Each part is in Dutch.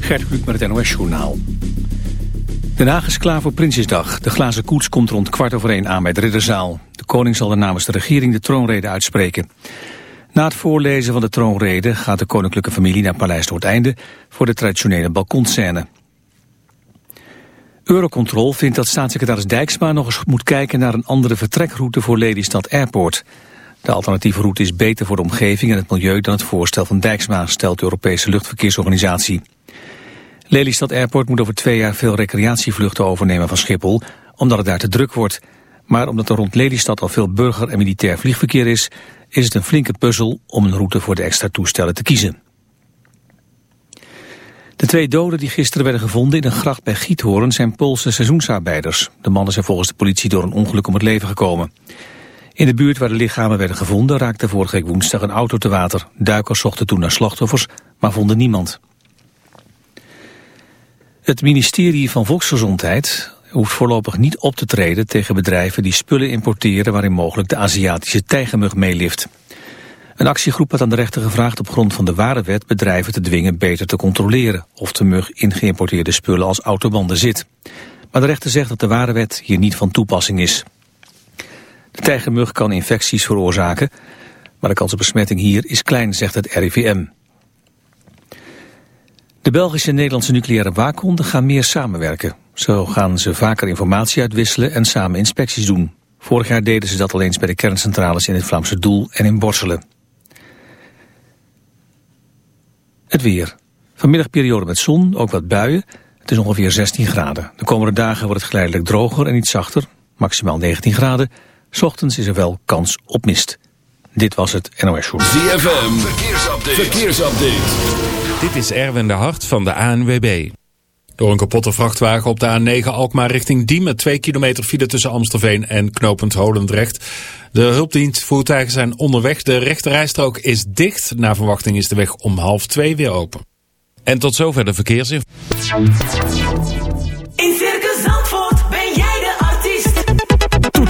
Gert Kluk met het NOS-journaal. Den Haag is klaar voor Prinsjesdag. De glazen koets komt rond kwart over één aan bij de Ridderzaal. De koning zal er namens de regering de troonrede uitspreken. Na het voorlezen van de troonrede gaat de koninklijke familie naar Paleis Noordeinde... voor de traditionele balkonscène. Eurocontrol vindt dat staatssecretaris Dijksma nog eens moet kijken... naar een andere vertrekroute voor Lelystad Airport... De alternatieve route is beter voor de omgeving en het milieu dan het voorstel van Dijksma, stelt de Europese luchtverkeersorganisatie. Lelystad Airport moet over twee jaar veel recreatievluchten overnemen van Schiphol, omdat het daar te druk wordt. Maar omdat er rond Lelystad al veel burger- en militair vliegverkeer is, is het een flinke puzzel om een route voor de extra toestellen te kiezen. De twee doden die gisteren werden gevonden in een gracht bij Giethoorn zijn Poolse seizoensarbeiders. De mannen zijn volgens de politie door een ongeluk om het leven gekomen. In de buurt waar de lichamen werden gevonden raakte vorige week woensdag een auto te water. Duikers zochten toen naar slachtoffers, maar vonden niemand. Het ministerie van Volksgezondheid hoeft voorlopig niet op te treden tegen bedrijven die spullen importeren waarin mogelijk de Aziatische tijgermug meelift. Een actiegroep had aan de rechter gevraagd op grond van de warenwet bedrijven te dwingen beter te controleren of de mug in geïmporteerde spullen als autobanden zit. Maar de rechter zegt dat de warenwet hier niet van toepassing is. De tijgermug kan infecties veroorzaken, maar de kans op besmetting hier is klein, zegt het RIVM. De Belgische en Nederlandse nucleaire waakhonden gaan meer samenwerken. Zo gaan ze vaker informatie uitwisselen en samen inspecties doen. Vorig jaar deden ze dat al eens bij de kerncentrales in het Vlaamse Doel en in Borselen. Het weer. Vanmiddag periode met zon, ook wat buien. Het is ongeveer 16 graden. De komende dagen wordt het geleidelijk droger en iets zachter. Maximaal 19 graden. S ochtends is er wel kans op mist. Dit was het NOS Show. ZFM, verkeersupdate. verkeersupdate. Dit is Erwin de Hart van de ANWB. Door een kapotte vrachtwagen op de A9 Alkmaar richting Diemen. Twee kilometer file tussen Amstelveen en Knopend Holendrecht. De hulpdienstvoertuigen zijn onderweg. De rechterrijstrook is dicht. Na verwachting is de weg om half twee weer open. En tot zover de verkeersinformatie.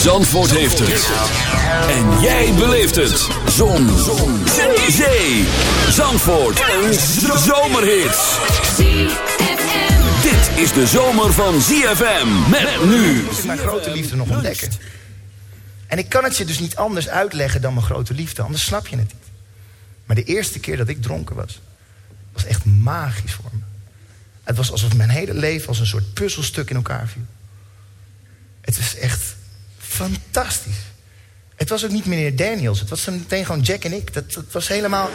Zandvoort heeft het. En jij beleeft het. Zon. Zon. Zee. Zandvoort. Een zomerhit. Dit is de zomer van ZFM. Met nu. is mijn grote liefde nog ontdekken. En ik kan het je dus niet anders uitleggen dan mijn grote liefde, anders snap je het niet. Maar de eerste keer dat ik dronken was, was echt magisch voor me. Het was alsof mijn hele leven als een soort puzzelstuk in elkaar viel. Het was echt fantastisch. Het was ook niet meneer Daniels. Het was meteen gewoon Jack en ik. Dat, dat was helemaal...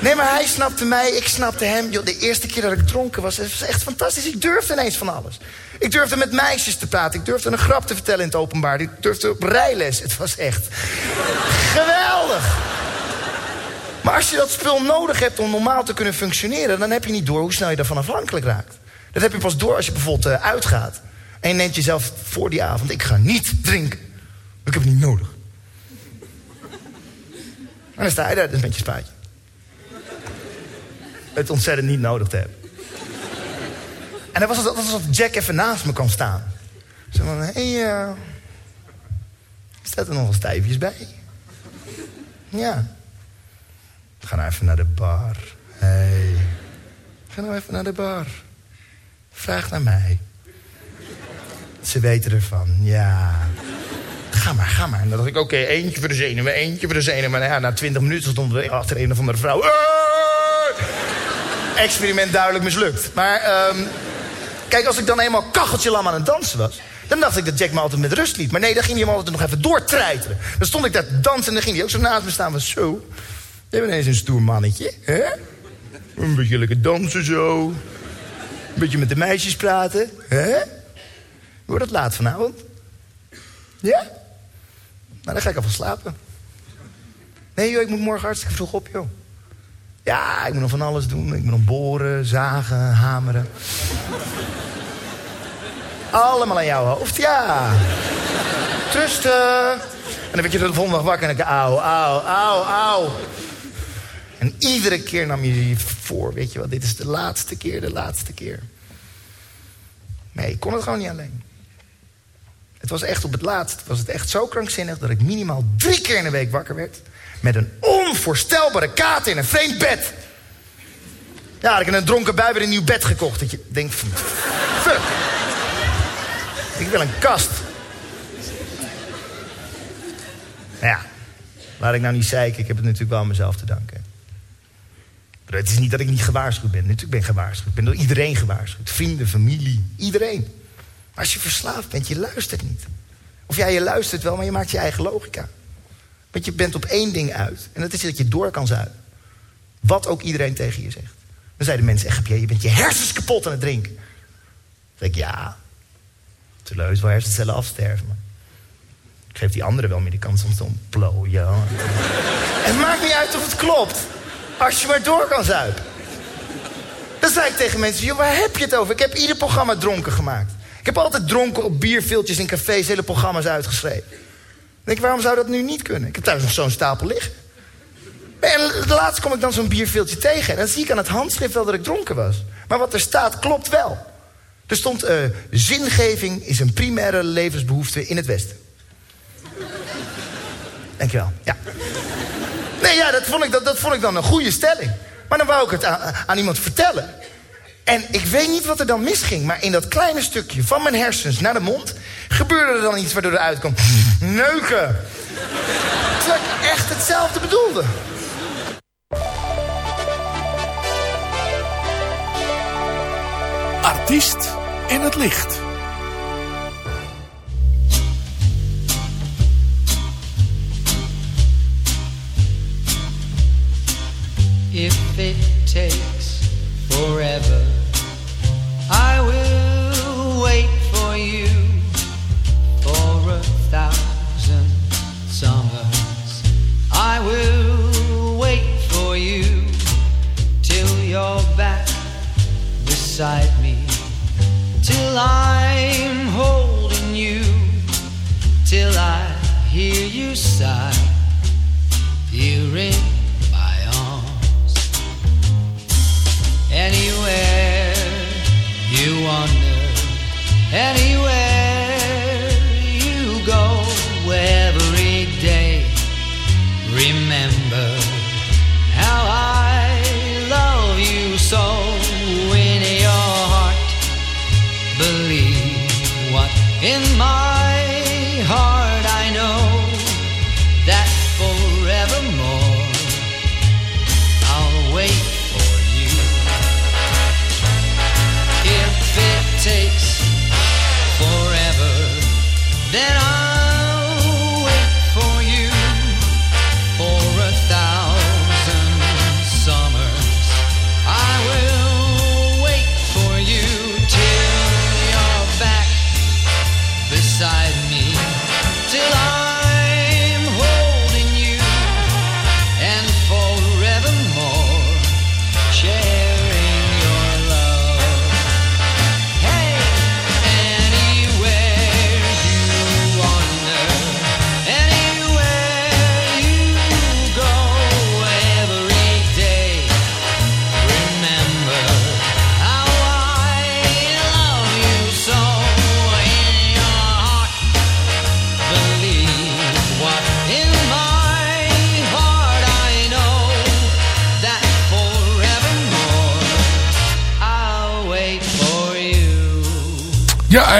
Nee, maar hij snapte mij, ik snapte hem. De eerste keer dat ik dronken was, het was echt fantastisch. Ik durfde ineens van alles. Ik durfde met meisjes te praten. Ik durfde een grap te vertellen in het openbaar. Ik durfde op rijles. Het was echt geweldig. Maar als je dat spul nodig hebt om normaal te kunnen functioneren... dan heb je niet door hoe snel je daarvan afhankelijk raakt. Dat heb je pas door als je bijvoorbeeld eh, uitgaat. En je neemt jezelf voor die avond... ik ga niet drinken. Ik heb het niet nodig. En dan sta je daar dus met je spuitje. Het ontzettend niet nodig te hebben. En dan was alsof Jack even naast me kwam staan. Zo van, hé, hey, eh, staat er nog wel stijfjes bij? Ja. Ga nou even naar de bar. Hé. Hey. Ga nou even naar de bar. Vraag naar mij. Ze weten ervan, ja. Ga maar, ga maar. En dan dacht ik, oké, eentje voor de zenuwen, eentje voor de zenuwen. Maar ja, na twintig minuten stonden we achter een of andere vrouw. Hey! Experiment duidelijk mislukt. Maar ehm, kijk, als ik dan eenmaal kacheltje lam aan het dansen was... dan dacht ik dat Jack me altijd met rust liet. Maar nee, dan ging hij hem altijd nog even doortreiteren. Dan stond ik daar dansen en dan ging hij ook zo naast me staan van... zo, jij bent eens een stoer mannetje, hè? Een beetje lekker dansen zo. Een beetje met de meisjes praten, hè? Wordt het laat vanavond? Ja? Nou, dan ga ik alvast slapen. Nee joh, ik moet morgen hartstikke vroeg op, joh. Ja, ik moet nog van alles doen. Ik moet nog boren, zagen, hameren. Allemaal aan jouw hoofd, ja. Trusten. En dan werd je de volgende dag wakker en ik, auw, auw, auw, auw. En iedere keer nam je je voor, weet je wel, dit is de laatste keer, de laatste keer. Nee, ik kon het gewoon niet alleen. Het was echt op het laatst, was het echt zo krankzinnig... dat ik minimaal drie keer in de week wakker werd... met een onvoorstelbare kater in een vreemd bed. Ja, had ik in een dronken bui een nieuw bed gekocht. Dat je denkt van, fuck. Ik wil een kast. Nou ja, laat ik nou niet zeiken. Ik heb het natuurlijk wel aan mezelf te danken. Het is niet dat ik niet gewaarschuwd ben. Natuurlijk ben ik gewaarschuwd. Ik ben door iedereen gewaarschuwd. Vrienden, familie, iedereen. Maar als je verslaafd bent, je luistert niet. Of ja, je luistert wel, maar je maakt je eigen logica. Want je bent op één ding uit. En dat is dat je door kan zuipen. Wat ook iedereen tegen je zegt. Dan zeiden mensen echt, je bent je hersens kapot aan het drinken. Dan zeg ik, ja. Teleus wel hersencellen afsterven. Ik geef die anderen wel meer de kans om te ontplooien. het maakt niet uit of het klopt. Als je maar door kan zuipen. Dan zei ik tegen mensen, joh, waar heb je het over? Ik heb ieder programma dronken gemaakt. Ik heb altijd dronken op bierviltjes in cafés hele programma's uitgeschreven. Dan denk ik, waarom zou dat nu niet kunnen? Ik heb thuis nog zo'n stapel liggen. En laatst kom ik dan zo'n bierviltje tegen. En dan zie ik aan het handschrift wel dat ik dronken was. Maar wat er staat, klopt wel. Er stond, eh, zingeving is een primaire levensbehoefte in het Westen. Dankjewel, ja. Nee, ja, dat vond, ik, dat, dat vond ik dan een goede stelling. Maar dan wou ik het aan iemand vertellen. En ik weet niet wat er dan misging, maar in dat kleine stukje van mijn hersens naar de mond gebeurde er dan iets waardoor er uitkwam. Neuken. Terwijl ik echt hetzelfde bedoelde. Artiest in het licht. If it takes forever, I will wait for you for a thousand summers. I will wait for you till you're back beside me, till I'm holding you, till I hear you sigh you wander, anywhere you go, every day, remember how I love you so. In your heart, believe what in my heart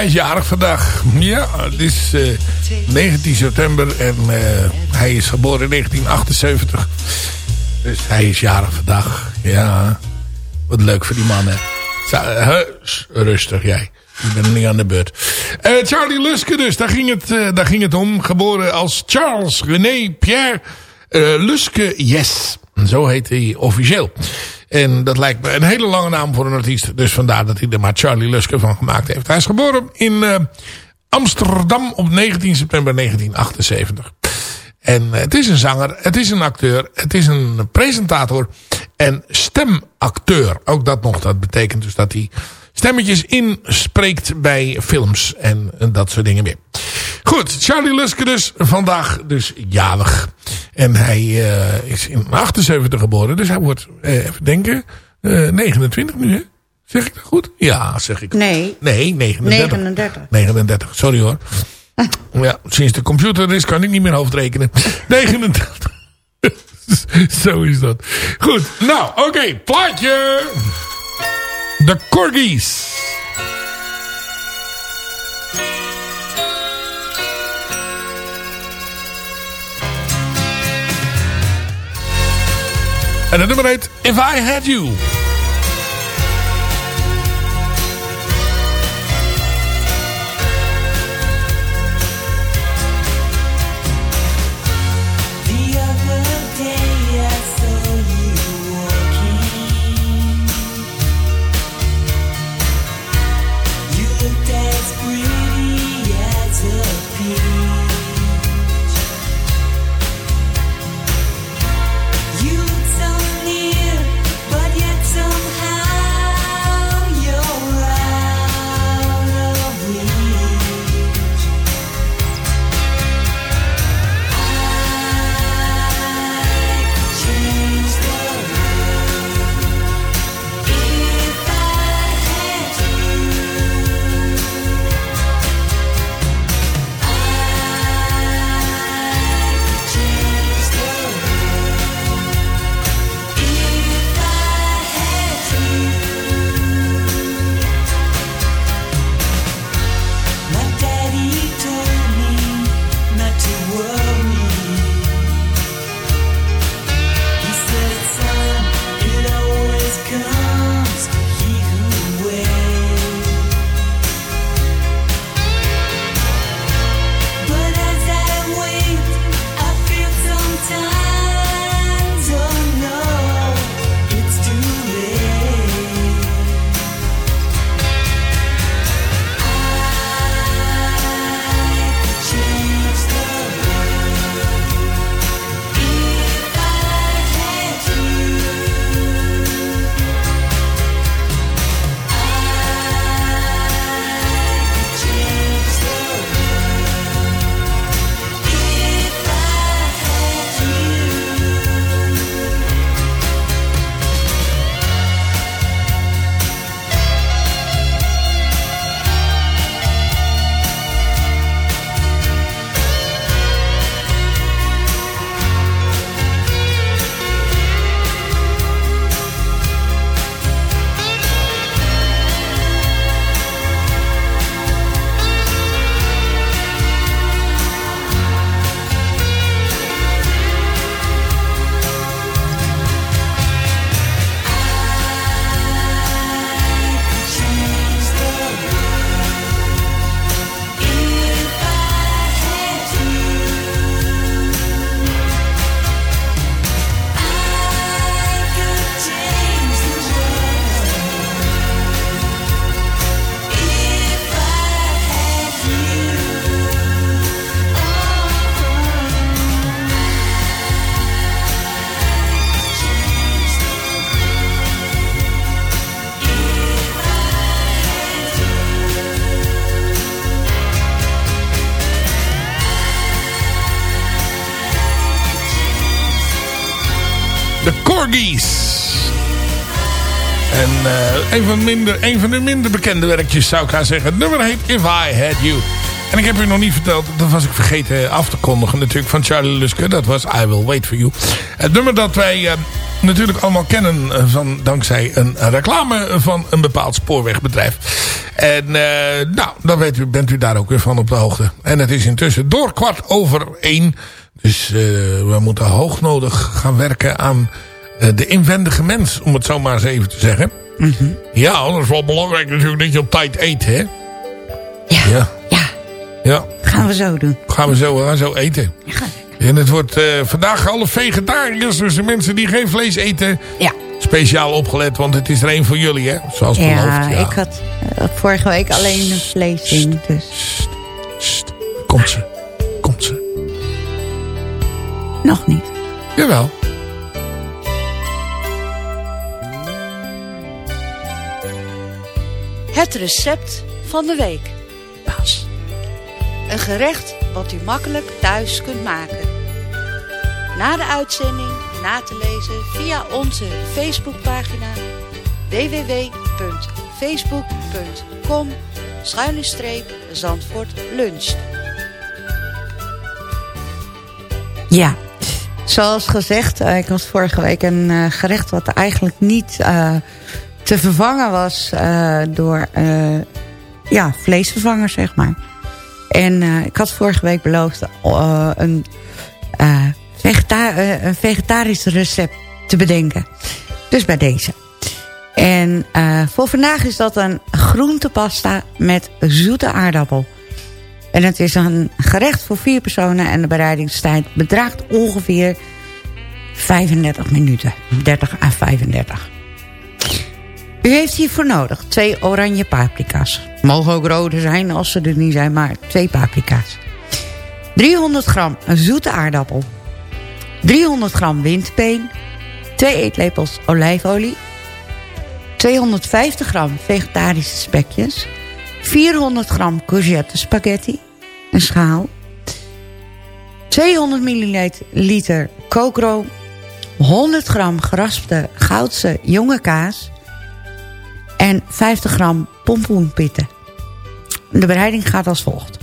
is jarig vandaag. Ja, het is eh, 19 september en eh, hij is geboren in 1978. Dus hij is jarig vandaag. Ja, wat leuk voor die man, hè. Rustig jij. Ik ben niet aan de beurt. Eh, Charlie Luske dus, daar ging, het, eh, daar ging het om. Geboren als Charles René Pierre eh, Luske Yes. Zo heet hij officieel. En dat lijkt me een hele lange naam voor een artiest. Dus vandaar dat hij er maar Charlie Luske van gemaakt heeft. Hij is geboren in eh, Amsterdam op 19 september 1978. En het is een zanger, het is een acteur, het is een presentator en stemacteur. Ook dat nog, dat betekent dus dat hij stemmetjes inspreekt bij films en dat soort dingen meer. Goed, Charlie Luske dus vandaag dus jarig. En hij eh, is in 78 geboren, dus hij wordt, eh, even denken, eh, 29 nu hè? Zeg ik dat goed? Ja, zeg ik. Nee. Nee, 39. 39. 39, sorry hoor. Ja, sinds de computer er is kan ik niet meer hoofdrekenen. 39. Zo is dat. Goed, nou, oké, plaatje. De Corgis. En het nummer heet If I Had You. En eh, een, van minder, een van de minder bekende werkjes zou ik gaan zeggen. Het nummer heet If I Had You. En ik heb u nog niet verteld, dat was ik vergeten af te kondigen natuurlijk van Charlie Luske. Dat was I Will Wait For You. Het nummer dat wij eh, natuurlijk allemaal kennen van, dankzij een reclame van een bepaald spoorwegbedrijf. En eh, nou, dan weet u, bent u daar ook weer van op de hoogte. En het is intussen door kwart over één. Dus eh, we moeten hoognodig gaan werken aan eh, de inwendige mens. Om het zo maar eens even te zeggen. Ja, dat is wel belangrijk natuurlijk dat je op tijd eet, hè? Ja. Ja. Ja. Ja. Gaan we zo doen. Gaan we zo, gaan zo eten. En het wordt eh, vandaag alle vegetariërs. Dus de mensen die geen vlees eten. Ja. Speciaal opgelet, want het is er één voor jullie, hè? Zoals beloofd. Ja, ik had eh, vorige week alleen een vlees in. Dus Komt ze. Komt ze. nog niet. Jawel. Het recept van de week. Pas. Een gerecht wat u makkelijk thuis kunt maken. Na de uitzending na te lezen via onze Facebookpagina www.facebook.com Zandvoort luncht. Ja, zoals gezegd, eh, ik had vorige week een eh, gerecht wat eigenlijk niet eh, te vervangen was eh, door eh, ja, vleesvervanger, zeg maar. En eh, ik had vorige week beloofd een, vegeta een vegetarisch recept te bedenken. Dus bij deze. En voor vandaag is dat een groentepasta met zoete aardappel. En het is een gerecht voor vier personen en de bereidingstijd bedraagt ongeveer 35 minuten. 30 à 35. U heeft hiervoor nodig twee oranje paprika's. Mogen ook rode zijn als ze er niet zijn, maar twee paprika's. 300 gram zoete aardappel. 300 gram windpeen. 2 eetlepels olijfolie. 250 gram vegetarische spekjes. 400 gram courgette spaghetti. Een schaal. 200 milliliter kookroom. 100 gram geraspte goudse jonge kaas. En 50 gram pompoenpitten. De bereiding gaat als volgt.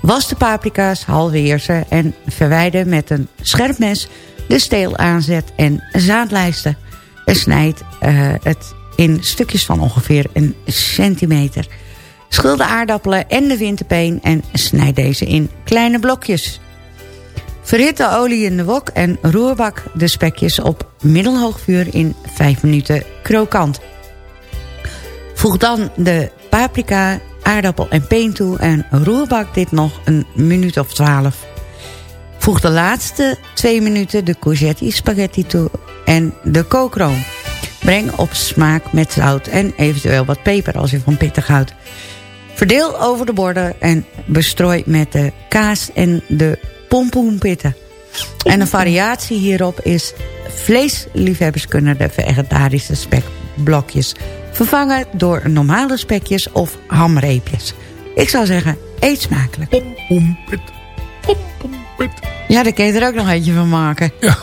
Was de paprika's, halveer ze en verwijder met een scherp mes de steel aanzet en zaadlijsten. En snijd eh, het in stukjes van ongeveer een centimeter. Schil de aardappelen en de winterpeen en snijd deze in kleine blokjes. Verhit de olie in de wok en roerbak de spekjes op middelhoog vuur in 5 minuten krokant. Voeg dan de paprika, aardappel en peen toe en roerbak dit nog een minuut of 12. Voeg de laatste 2 minuten de courgette spaghetti toe en de kookroom. Breng op smaak met zout en eventueel wat peper als je van pittig houdt. Verdeel over de borden en bestrooi met de kaas en de pompoenpitten. En een variatie hierop is... vleesliefhebbers kunnen de vegetarische spekblokjes vervangen... door normale spekjes of hamreepjes. Ik zou zeggen, eet smakelijk. Pompoenpit. Ja, daar kun je er ook nog eentje van maken. Ja.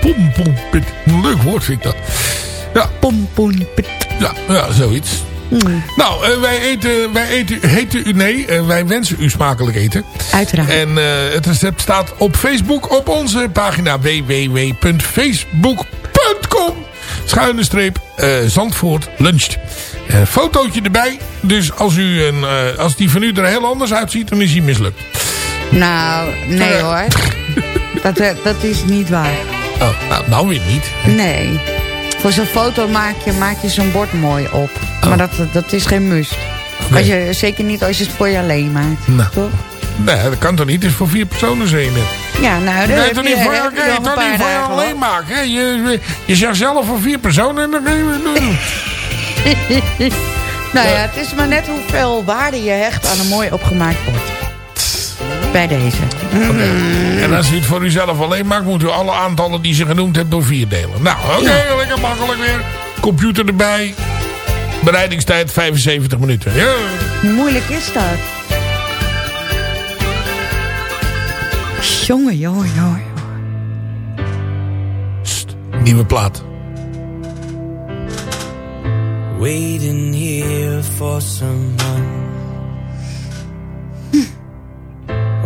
Pompoenpit. Leuk woord vind ik dat. Ja. Pompoenpit. Ja, ja zoiets. Nou, eh, wij eten, wij eten, heten u nee, eh, wij wensen u smakelijk eten. Uiteraard. En eh, het recept staat op Facebook op onze pagina www.facebook.com schuine streep eh, Zandvoort luncht. Een fotootje erbij, dus als, u een, eh, als die van u er heel anders uitziet, dan is hij mislukt. Nou, nee hoor. dat, eh, dat is niet waar. Oh, nou, nou weer niet. Nee. Voor zo'n foto maak je, maak je zo'n bord mooi op. Oh. Maar dat, dat is geen must. Als je, zeker niet als je het voor je alleen maakt. Nou. Toch? Nee, dat kan toch niet? Het is voor vier personen, zei je net. Ja, nou, Nee, dat toch niet voor, heb je een toch niet voor je alleen maken. hè? Je, je zegt zelf voor vier personen en dan je doen. Nou ja, het is maar net hoeveel waarde je hecht aan een mooi opgemaakt bord. Bij deze. En als u het voor uzelf alleen maakt, moet u alle aantallen die ze genoemd hebt door vier delen. Nou, oké, lekker makkelijk weer. Computer erbij. Bereidingstijd 75 minuten. Ja. Moeilijk is dat? Jongen, jongen, jongen. Nieuwe plaat. Waiting here for someone.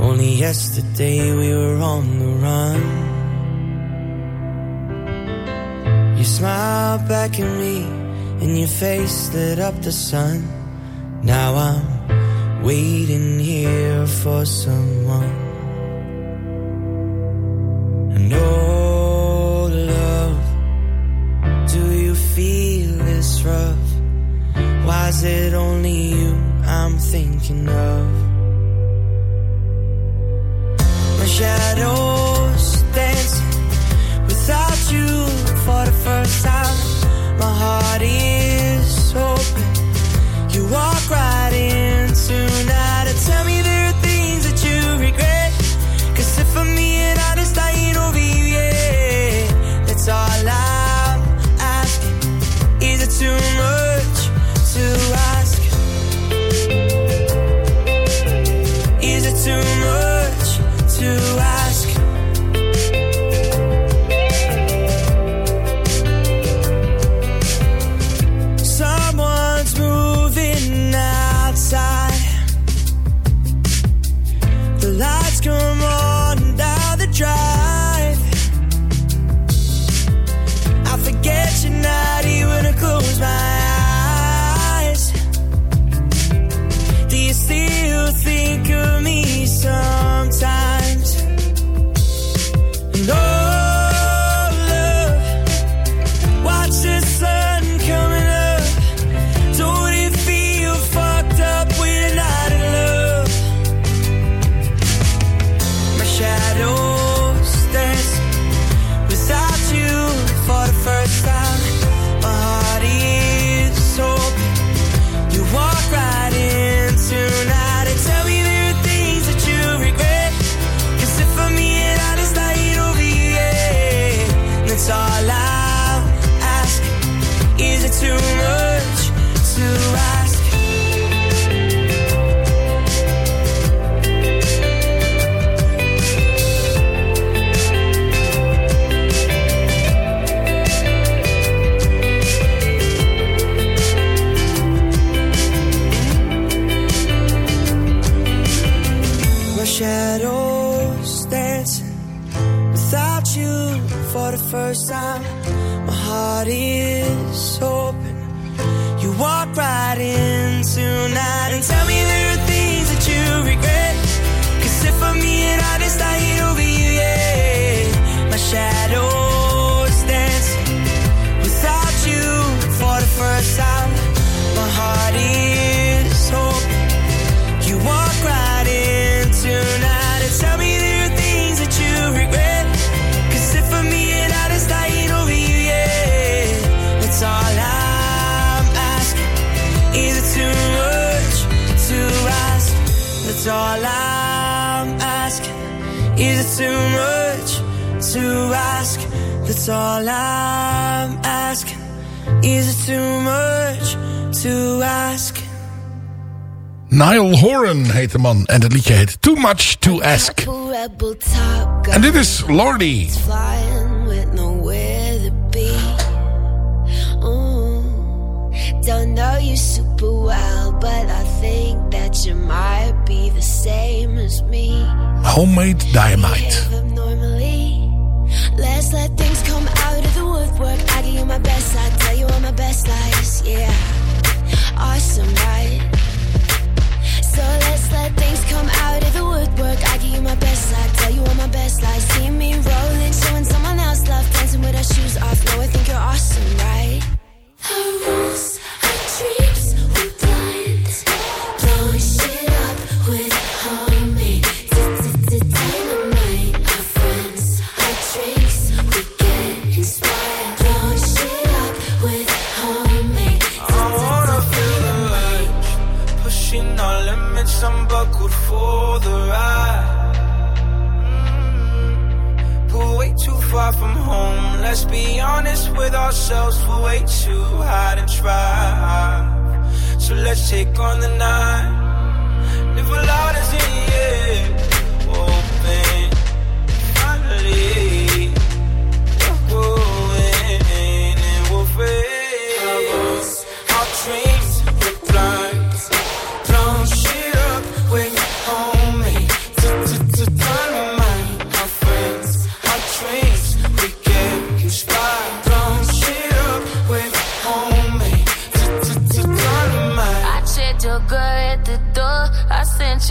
Only yesterday we were on the run. You smiled back at me and your face lit up the sun. Now I'm waiting here for someone. Love, do you feel this rough? Why is it only you I'm thinking of? My shadows dancing without you for the first time. My heart is open. You walk right in tonight and tell me Horan heet de man. En het liedje heet Too Much To Ask. En dit is Lordy. flying with nowhere to be. Don't know you super well, but I think that you might be the same as me. Homemade Dynamite. Normally, let's let things come out of the woodwork. I give you my best, I tell you all my best lies. Yeah, you all my best lies. See me rolling, showing someone else love, dancing with our shoes off. No, I think you're awesome, right? The rules, our dreams, we blind. Blowing shit up with homemade dynamite. Our friends, our drinks, we get inspired. Blowing shit up with homemade dynamite. Pushing our limits, I'm buckled for the ride. Far from home. Let's be honest with ourselves. We're way too hard to try. So let's take on the night. Live a lot as in the.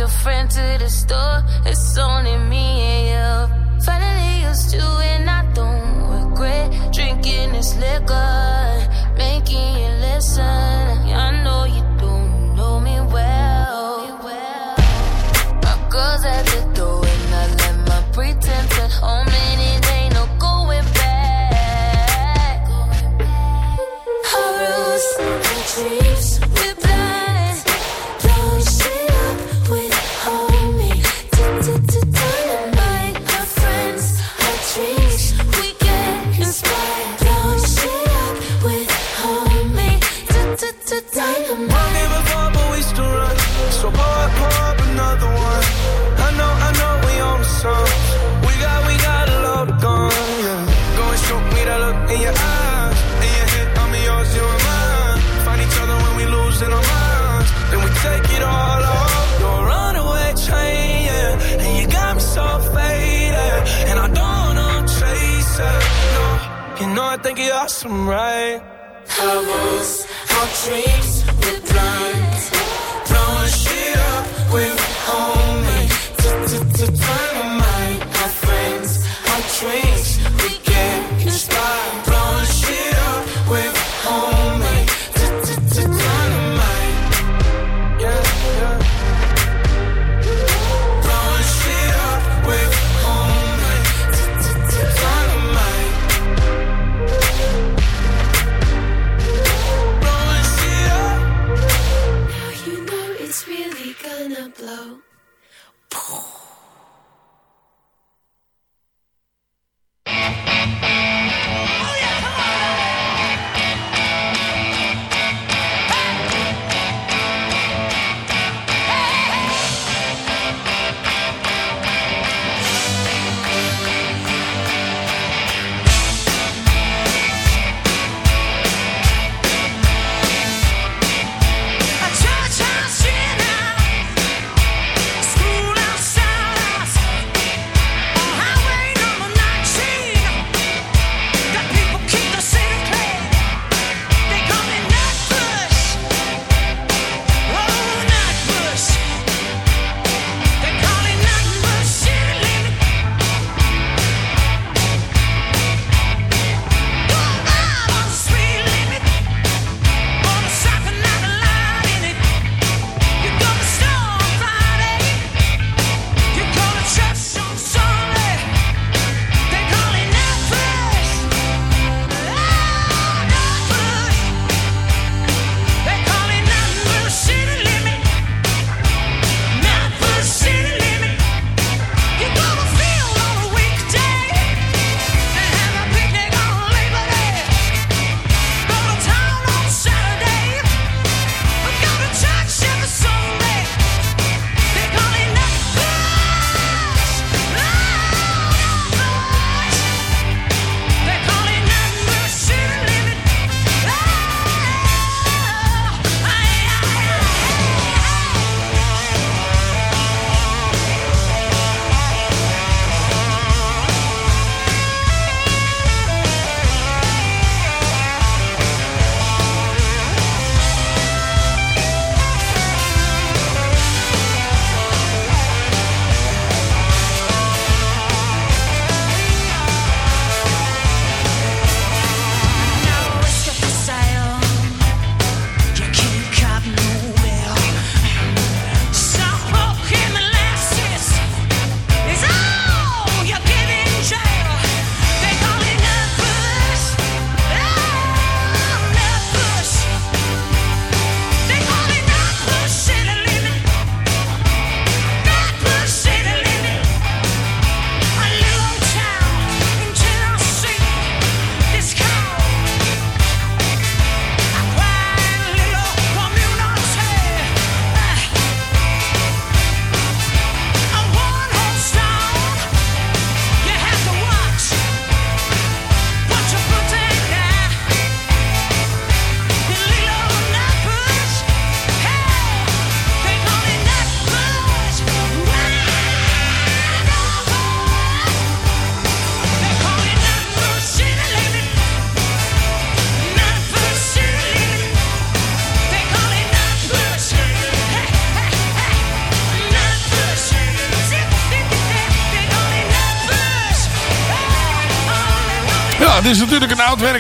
your friend to the store.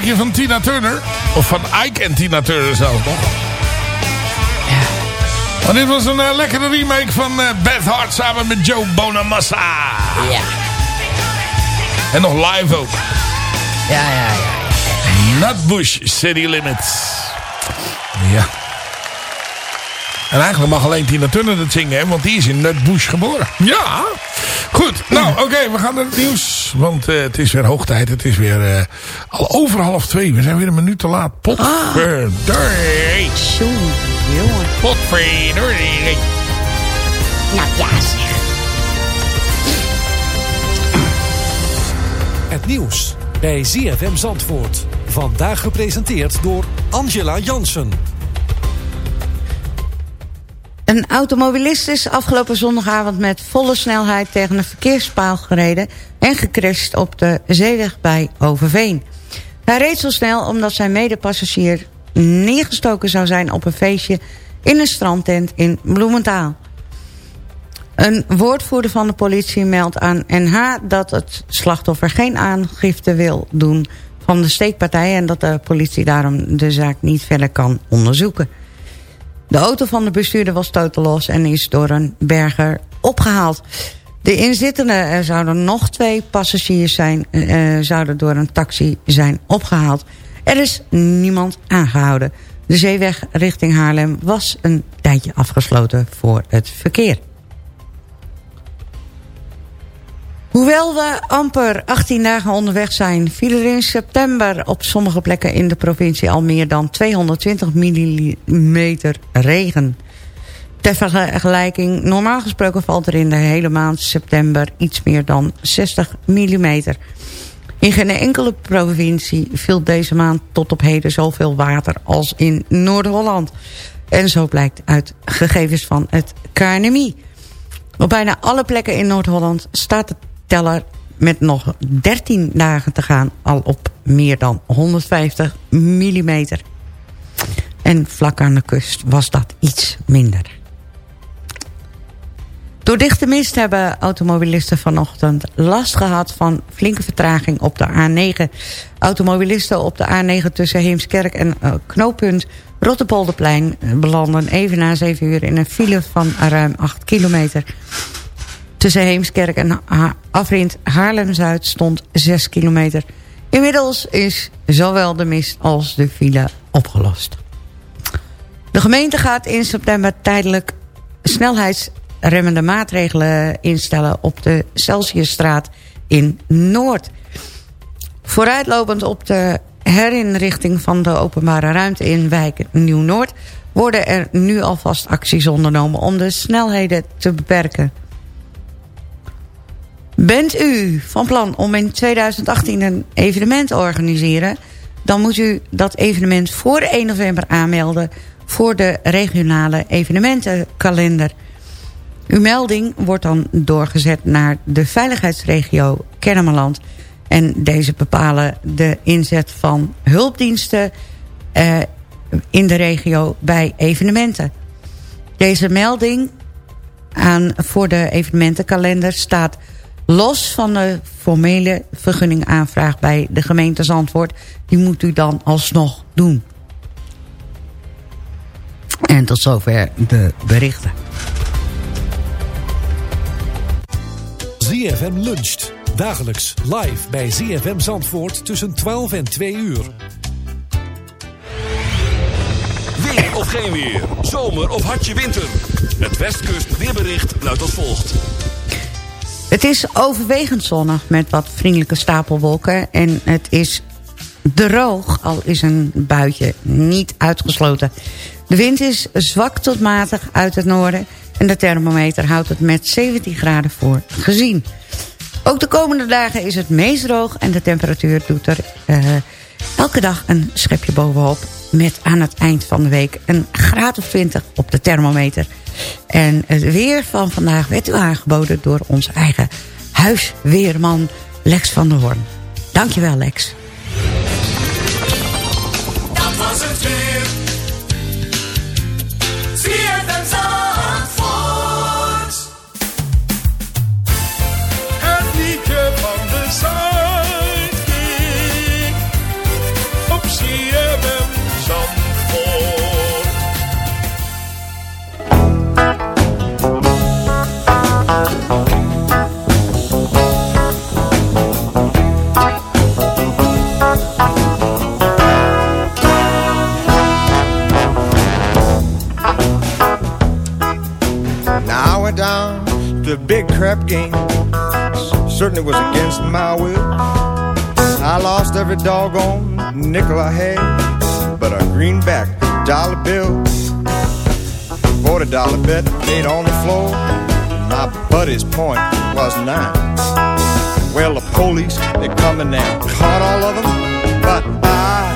van Tina Turner. Of van Ike en Tina Turner zelf nog. Ja. Dit was een eh, lekkere remake van uh, Beth Hart samen met Joe Bonamassa. Ja. En nog live ook. Ja, ja, ja. Nutbush City Limits. Ja. En eigenlijk mag alleen Tina Turner dat zingen, hè, want die is in Nutbush geboren. Ja. Goed, nou oké, we gaan naar het nieuws. Want eh, het is weer hoogtijd. Het is weer eh, al over half twee. We zijn weer een minuut te laat. Potverdorie. Ah, jongen. Potverdorie. Nou ja zeg. Het nieuws bij ZFM Zandvoort. Vandaag gepresenteerd door Angela Jansen. Een automobilist is afgelopen zondagavond met volle snelheid tegen een verkeerspaal gereden... en gecrest op de zeeweg bij Overveen. Hij reed zo snel omdat zijn medepassagier neergestoken zou zijn op een feestje... in een strandtent in Bloementaal. Een woordvoerder van de politie meldt aan NH dat het slachtoffer geen aangifte wil doen van de steekpartij... en dat de politie daarom de zaak niet verder kan onderzoeken. De auto van de bestuurder was totalos en is door een berger opgehaald. De inzittenden, er zouden nog twee passagiers zijn, eh, zouden door een taxi zijn opgehaald. Er is niemand aangehouden. De zeeweg richting Haarlem was een tijdje afgesloten voor het verkeer. Hoewel we amper 18 dagen onderweg zijn... viel er in september op sommige plekken in de provincie... al meer dan 220 mm regen. Ter vergelijking, normaal gesproken valt er in de hele maand september... iets meer dan 60 mm. In geen enkele provincie viel deze maand tot op heden zoveel water als in Noord-Holland. En zo blijkt uit gegevens van het KNMI. Op bijna alle plekken in Noord-Holland staat de teller met nog 13 dagen te gaan al op meer dan 150 mm. En vlak aan de kust was dat iets minder. Door dichte mist hebben automobilisten vanochtend last gehad van flinke vertraging op de A9. Automobilisten op de A9 tussen Heemskerk en uh, knooppunt Rottepolderplein belanden even na 7 uur in een file van ruim 8 kilometer. Tussen Heemskerk en afrit Haarlem-Zuid stond 6 kilometer. Inmiddels is zowel de mist als de file opgelost. De gemeente gaat in september tijdelijk snelheidsremmende maatregelen instellen op de Celsiusstraat in Noord. Vooruitlopend op de herinrichting van de openbare ruimte in wijk Nieuw-Noord... worden er nu alvast acties ondernomen om de snelheden te beperken. Bent u van plan om in 2018 een evenement te organiseren... dan moet u dat evenement voor 1 november aanmelden... voor de regionale evenementenkalender. Uw melding wordt dan doorgezet naar de veiligheidsregio Kennemerland... en deze bepalen de inzet van hulpdiensten... Eh, in de regio bij evenementen. Deze melding aan, voor de evenementenkalender staat los van de formele vergunningaanvraag bij de gemeente Zandvoort. Die moet u dan alsnog doen. En tot zover de berichten. ZFM luncht. Dagelijks live bij ZFM Zandvoort tussen 12 en 2 uur. Weer of geen weer. Zomer of hartje winter. Het Westkust weerbericht luidt als volgt. Het is overwegend zonnig met wat vriendelijke stapelwolken. En het is droog, al is een buitje niet uitgesloten. De wind is zwak tot matig uit het noorden. En de thermometer houdt het met 17 graden voor gezien. Ook de komende dagen is het meest droog. En de temperatuur doet er uh, elke dag een schepje bovenop. Met aan het eind van de week een graad of 20 op de thermometer. En het weer van vandaag werd u aangeboden door onze eigen huisweerman Lex van der Hoorn. Dankjewel Lex. Dat doggone nickel I had, but a greenback dollar bill. Forty dollar bet laid on the floor. My buddy's point was nine. Well, the police they're coming now, caught all of them, but I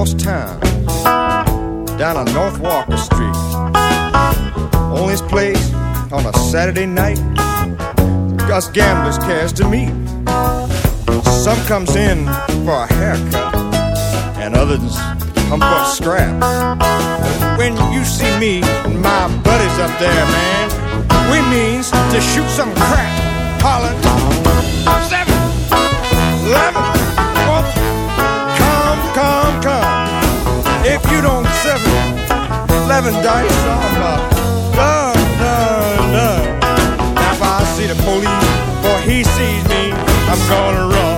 across town, down on North Walker Street. Only place on a Saturday night, us gamblers cares to meet. Some comes in for a haircut, and others come for a scrap. When you see me and my buddies up there, man, we means to shoot some crap. Holler, If you don't seven, eleven dice, uh, done, done, done. Now if I see the police before he sees me, I'm gonna run,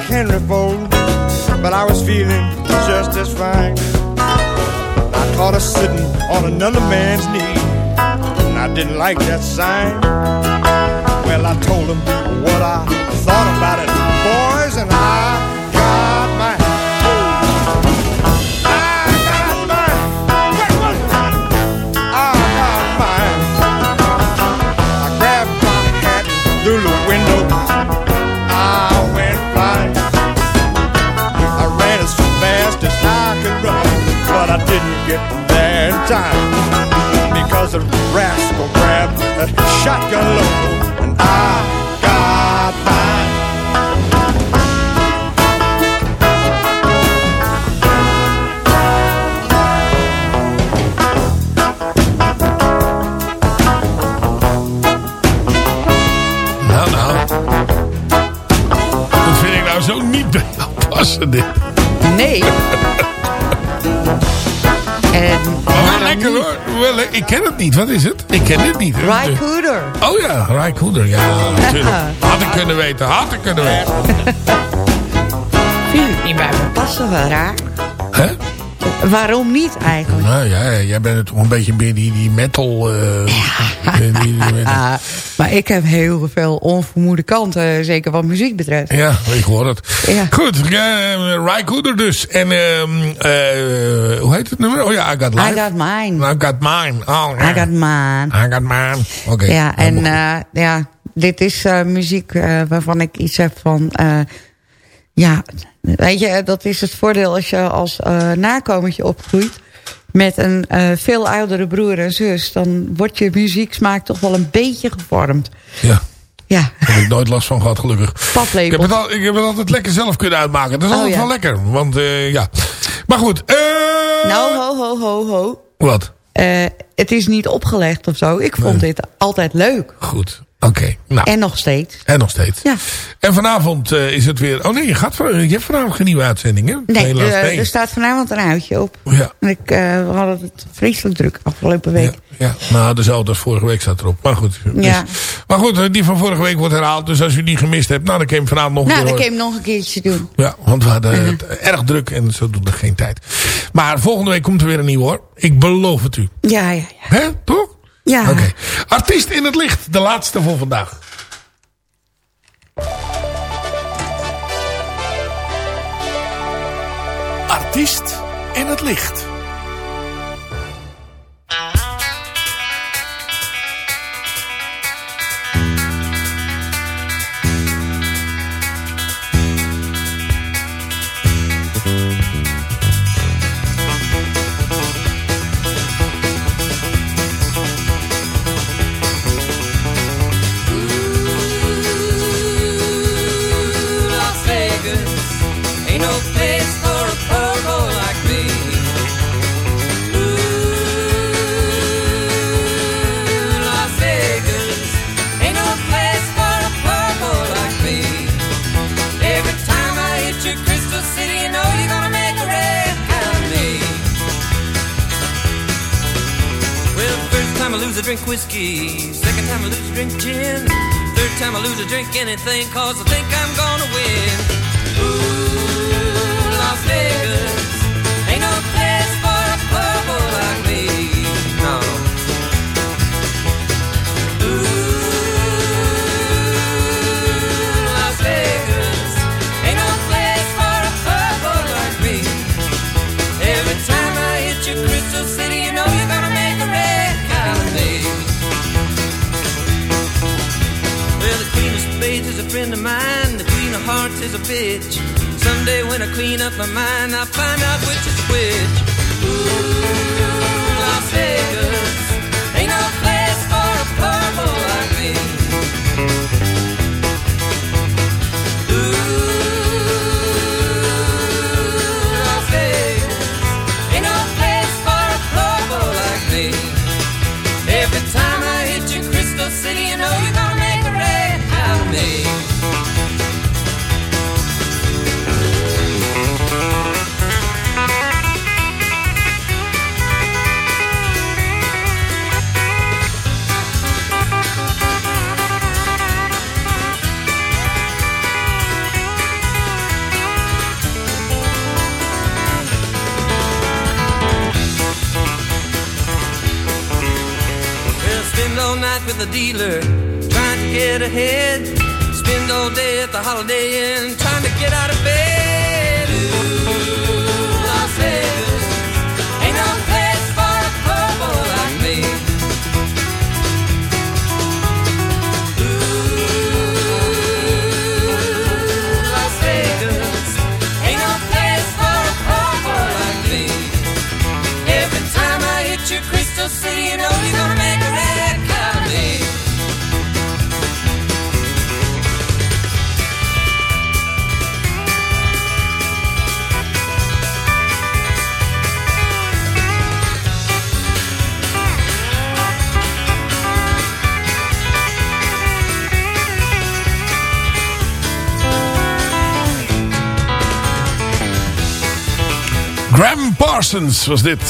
like Henry Ford, but I was feeling just as fine. I caught her sitting on another man's knee, and I didn't like that sign. Well, I told him what I thought about it, boys, and I I didn't get there in time because the rascal grabbed a shotgun load, and I got mine. Nou, nou. Dat vind ik nou zo niet bij jou passen, dit. Nee. Lekker hoor. Ik ken het niet. Wat is het? Ik ken het niet. Ry Cooder. Oh ja, Ry Cooder. Ja, natuurlijk. Had ik kunnen weten. Had ik kunnen weten. Vind ik niet bij me passen, wel raar. Hè? Waarom niet eigenlijk? Nou ja, jij bent toch een beetje meer die, die metal... eh, eh, die- die- Ah, maar ik heb heel veel onvermoede kanten, zeker wat muziek betreft. Ja, ik hoor het. Ja. Goed, uh, Ry Cooder dus. En ehm eh, hoe heet het nummer? Oh ja, I Got Life. I got mine. I Got Mine. Oh, I got mine. I Got Mine. Oké. Ja, en eh, ja, dit is eh, muziek eh, waarvan ik iets heb van... eh, ja, weet je, dat is het voordeel als je als eh nakomertje opgroeit... met een eh, veel oudere broer en zus... dan wordt je muzieksmaak toch wel een beetje gevormd. Ja. Ja. Daar heb ik nooit last van gehad, gelukkig. Paplepel. Ik heb, het al, ik heb het altijd lekker zelf kunnen uitmaken. Dat is Oh, altijd ja. wel lekker. Want eh, ja. Maar goed. Nou, ho, ho, ho, ho. Wat? Het is niet opgelegd of zo. Ik vond dit altijd leuk. Goed. Oké. Nou. En nog steeds. En nog steeds. Ja. En vanavond eh, is het weer... Oh nee, je, gaat, je hebt vanavond geen nieuwe uitzending, hè? Nee, nee. er staat vanavond een uitje op. Ja. En ik, eh, we hadden het vreselijk druk afgelopen week. Ja, nou, dezelfde als vorige week staat erop. Maar goed. Dus- Ja. maar goed, eh, die van vorige week wordt herhaald. Dus als u die gemist hebt, nou, dan kun je hem vanavond nog een Nou, dan kan je hem nog een keertje doen. Ja, want we hadden het erg druk en zo doet er geen tijd. Maar volgende week komt er weer een nieuw hoor. Ik beloof het u. Ja, ja, ja. Hè, toch? Ja. Oké. Artiest in het licht, de laatste voor vandaag. Artiest in het licht. everything cause Someday when I clean up my mind, I'll find out which is which. Ooh, Las Vegas. The dealer, trying to get ahead. Spend all day at the Holiday Inn, Parsons was dit.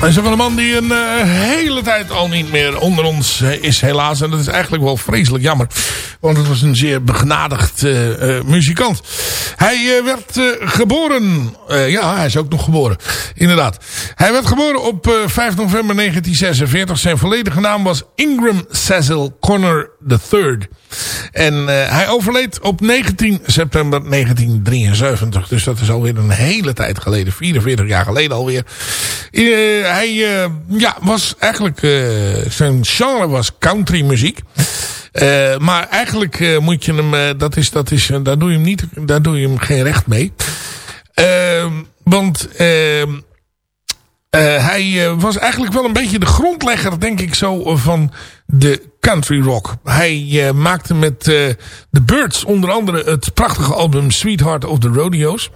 Hij is wel een man die een eh, hele tijd al niet meer onder ons eh, is helaas. En dat is eigenlijk wel vreselijk jammer. Want het was een zeer begnadigd eh, muzikant. Hij eh, werd eh, geboren. eh, ja, hij is ook nog geboren. Inderdaad. Hij werd geboren op eh, 5 november 1946. Zijn volledige naam was Ingram Cecil Connor III. En hij overleed op 19 september 1973. Dus dat is alweer een hele tijd geleden. 44 jaar geleden alweer. Eh, hij ja, was eigenlijk... zijn genre was country muziek. Maar eigenlijk moet je hem, dat is, dat is, daar doe je hem niet, daar doe je geen recht mee. Ehm, want ehm, eh, hij eh, was eigenlijk wel een beetje de grondlegger, denk ik zo, van de country rock. Hij eh, maakte met The Birds onder andere het prachtige album Sweetheart of the Rodeos.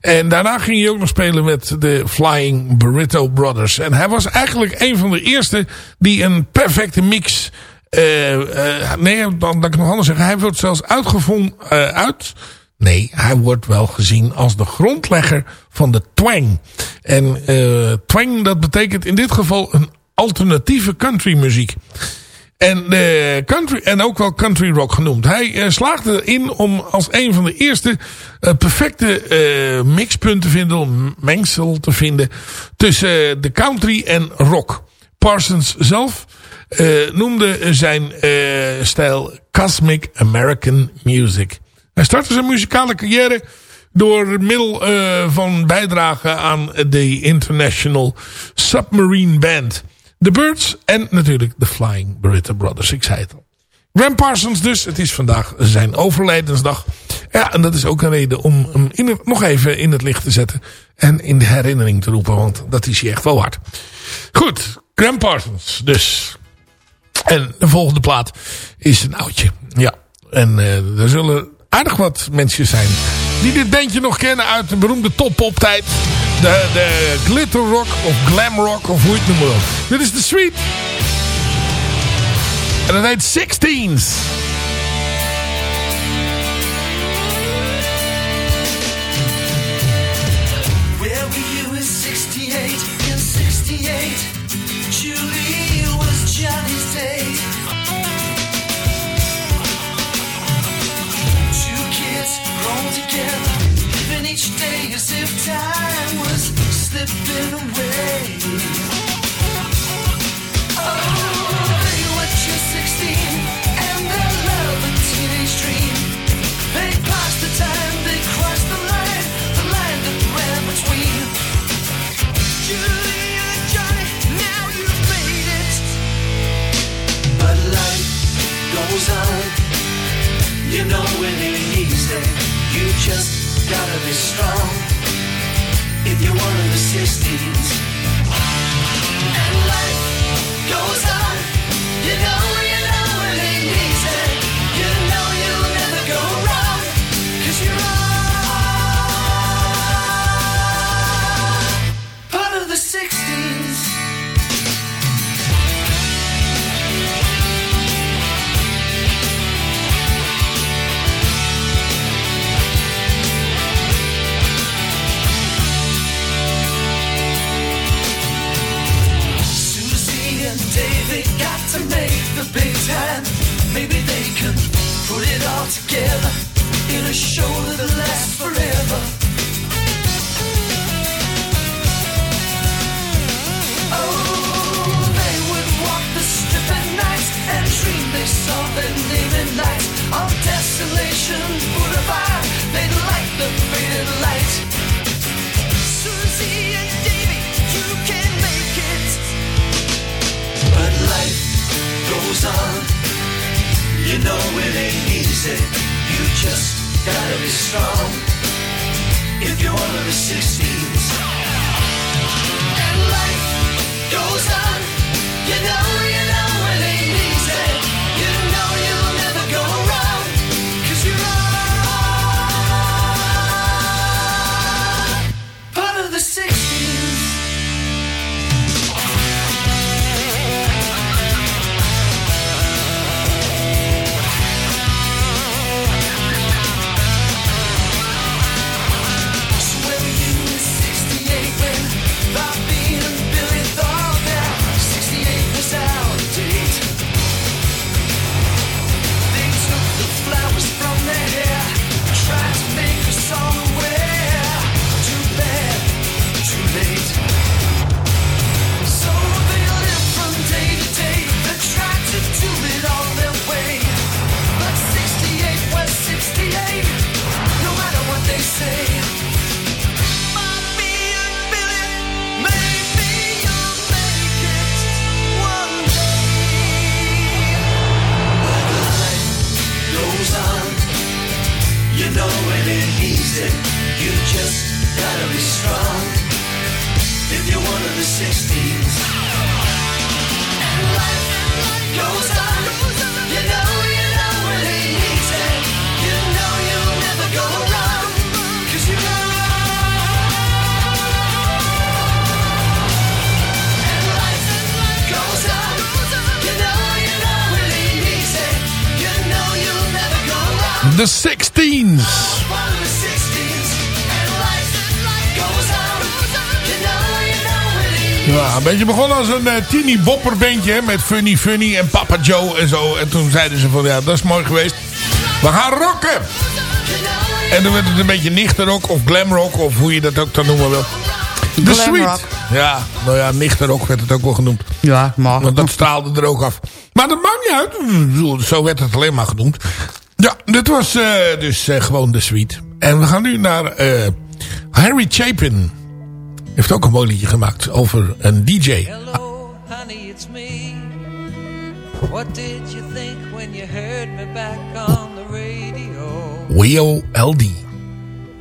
En daarna ging hij ook nog spelen met de Flying Burrito Brothers. En hij was eigenlijk een van de eerste die een perfecte mix... eh, nee, dan, dan ik nog anders zeggen. Hij wordt zelfs uitgevonden uit... Nee, hij wordt wel gezien als de grondlegger van de twang. En eh, twang, dat betekent in dit geval een alternatieve countrymuziek. En, eh, country, en ook wel country rock genoemd. Hij eh, slaagde erin om als een van de eerste eh, perfecte mixpunten te vinden, mengsel te vinden tussen de country en rock. Parsons zelf noemde zijn stijl Cosmic American Music. Hij startte zijn muzikale carrière door middel eh, van bijdrage aan de International Submarine Band. The Birds en natuurlijk de Flying Burrito Brothers. Ik zei het al. Graham Parsons dus. Het is vandaag zijn overlijdensdag. Ja, en dat is ook een reden om hem nog even in het licht te zetten. En in de herinnering te roepen. Want dat is hij echt wel waard. Goed, Graham Parsons dus. En de volgende plaat is een oudje. Ja, en eh, er zullen aardig wat mensen zijn die dit bandje nog kennen uit de beroemde top-pop-tijd. De, de glitter rock of glam rock of hoe je het noemen. Dit is de Sweet. En dat heet Sixteens. living each day as if time was slipping away. Oh, were just 16, and a teenage dream. They passed the time, they crossed the line, the line that ran between. And Johnny, now you've made it. But life goes on, you know it ain't easy. Just gotta be strong. If you're one of the 60s. And life goes on. You know, you know it. You know you'll never go wrong. Cause you're part of the 60s. Strong. If you're one of the 60s. It ain't Ja, een beetje begonnen als een uh, teeny bopper bandje hè, met Funny Funny en Papa Joe en zo. En toen zeiden ze van ja, dat is mooi geweest. We gaan rocken! En dan werd het een beetje nichterrock of glamrock of hoe je dat ook dan noemen wil. The Glamrock. Sweet. Ja, nou ja, nichterrock werd het ook wel genoemd. Ja, mag. Want dat straalde er ook af. Maar dat maakt niet uit. Zo werd het alleen maar genoemd. Ja, dit was eh, dus eh, gewoon The Sweet. En we gaan nu naar eh, Harry Chapin. Heeft ook een mooi liedje gemaakt over een DJ. Hello, honey, it's me. What did you think when you heard me back on the radio? Weo LD.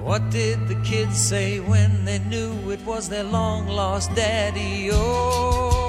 What did the kids say when they knew it was their long lost daddy? Oh,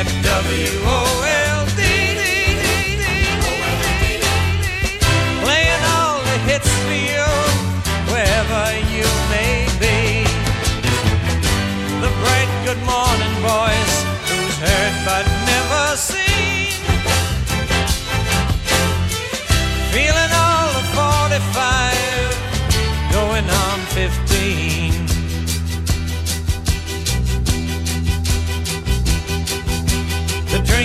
at WOLD.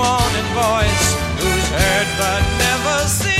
morning voice who's heard but never seen.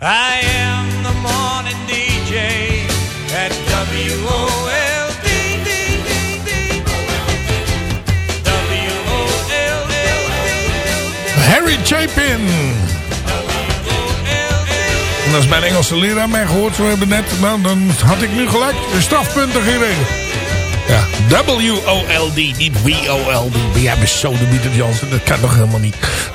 I am the morning DJ at WOLD. Harry Chapin. En als mijn Engelse leraar mij gehoord zou hebben net, nou, dan had ik nu gelijk de strafpunten gekregen. Ja, W-O-L-D, niet W-O-L-D. Ben jij Jansen? Dat kan toch helemaal niet.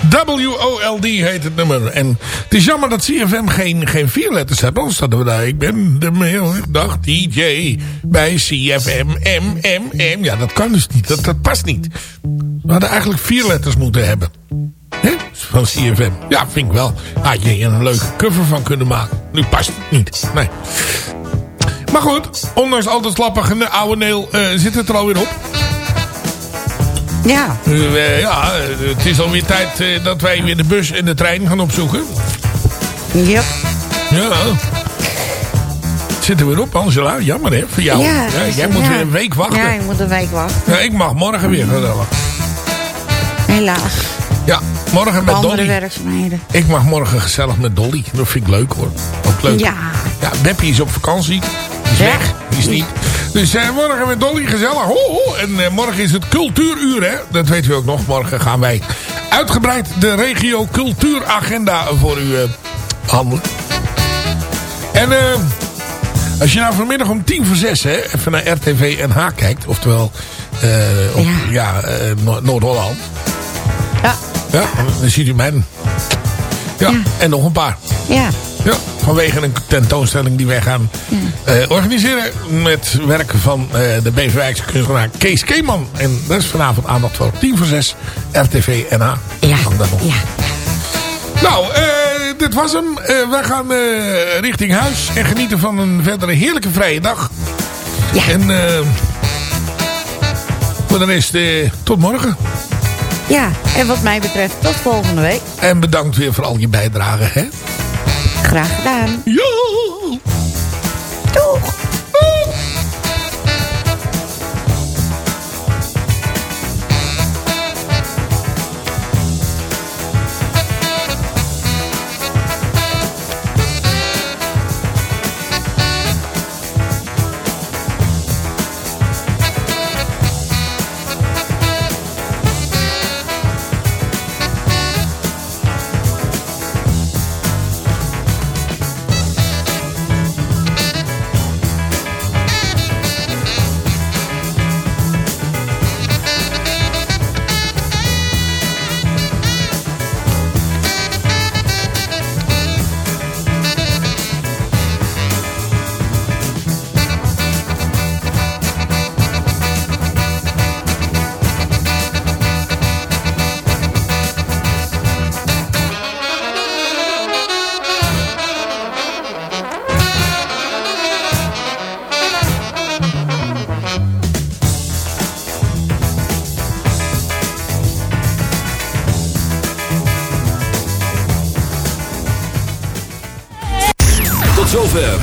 W-O-L-D heet het nummer. En het is jammer dat CFM geen, geen vier letters heeft. Anders hadden we daar, ik ben de hele dag DJ bij CFM M, M, M. Ja, dat kan dus niet. Dat, dat past niet. We hadden eigenlijk vier letters moeten hebben. Van CFM. Ja, vind ik wel. Had je een leuke cover van kunnen maken. Nu past het niet. Nee. Maar goed, ondanks al dat slappige oude neel eh, zit het er alweer op. Ja. Eh, ja, eh, het is alweer tijd dat wij weer de bus en de trein gaan opzoeken. Yep. Ja. Het zit er weer op, Angela. Jammer hè, voor jou. Ja, jij moet ja. weer een week wachten. Ja, ik moet een week wachten. Ja, ik mag morgen weer gezellig. Helaas. Ja, morgen met Andere Dolly. werkzaamheden. Ik mag morgen gezellig met Dolly. Dat vind ik leuk hoor. Ook leuk. Ja. Ja, Beppie is op vakantie. Is weg. Die is niet. Dus eh, morgen met Dolly gezellig. Ho, ho. En eh, morgen is het cultuuruur hè. Dat weet u ook nog. Morgen gaan wij uitgebreid de regio cultuuragenda voor u eh, handelen. En eh, als je nou vanmiddag om tien voor zes hè, even naar RTV NH kijkt. Oftewel eh, op ja. eh, Noord- Noord-Holland. Ja. Ja, dan ziet u mij. Ja, en nog een paar. Ja. Ja, vanwege een tentoonstelling die wij gaan eh, organiseren met werken van eh, de Beverwijkse kunstenaar Kees Keeman. En dat is vanavond aandacht voor tien voor zes RTV NH. Ja, ja. Nou, eh, dit was hem. Wij gaan richting huis en genieten van een verdere heerlijke vrije dag. Ja. En voor de rest, tot morgen. Ja, en wat mij betreft tot volgende week. En bedankt weer voor al je bijdrage, hè? Graag gedaan. Ja. Doeg.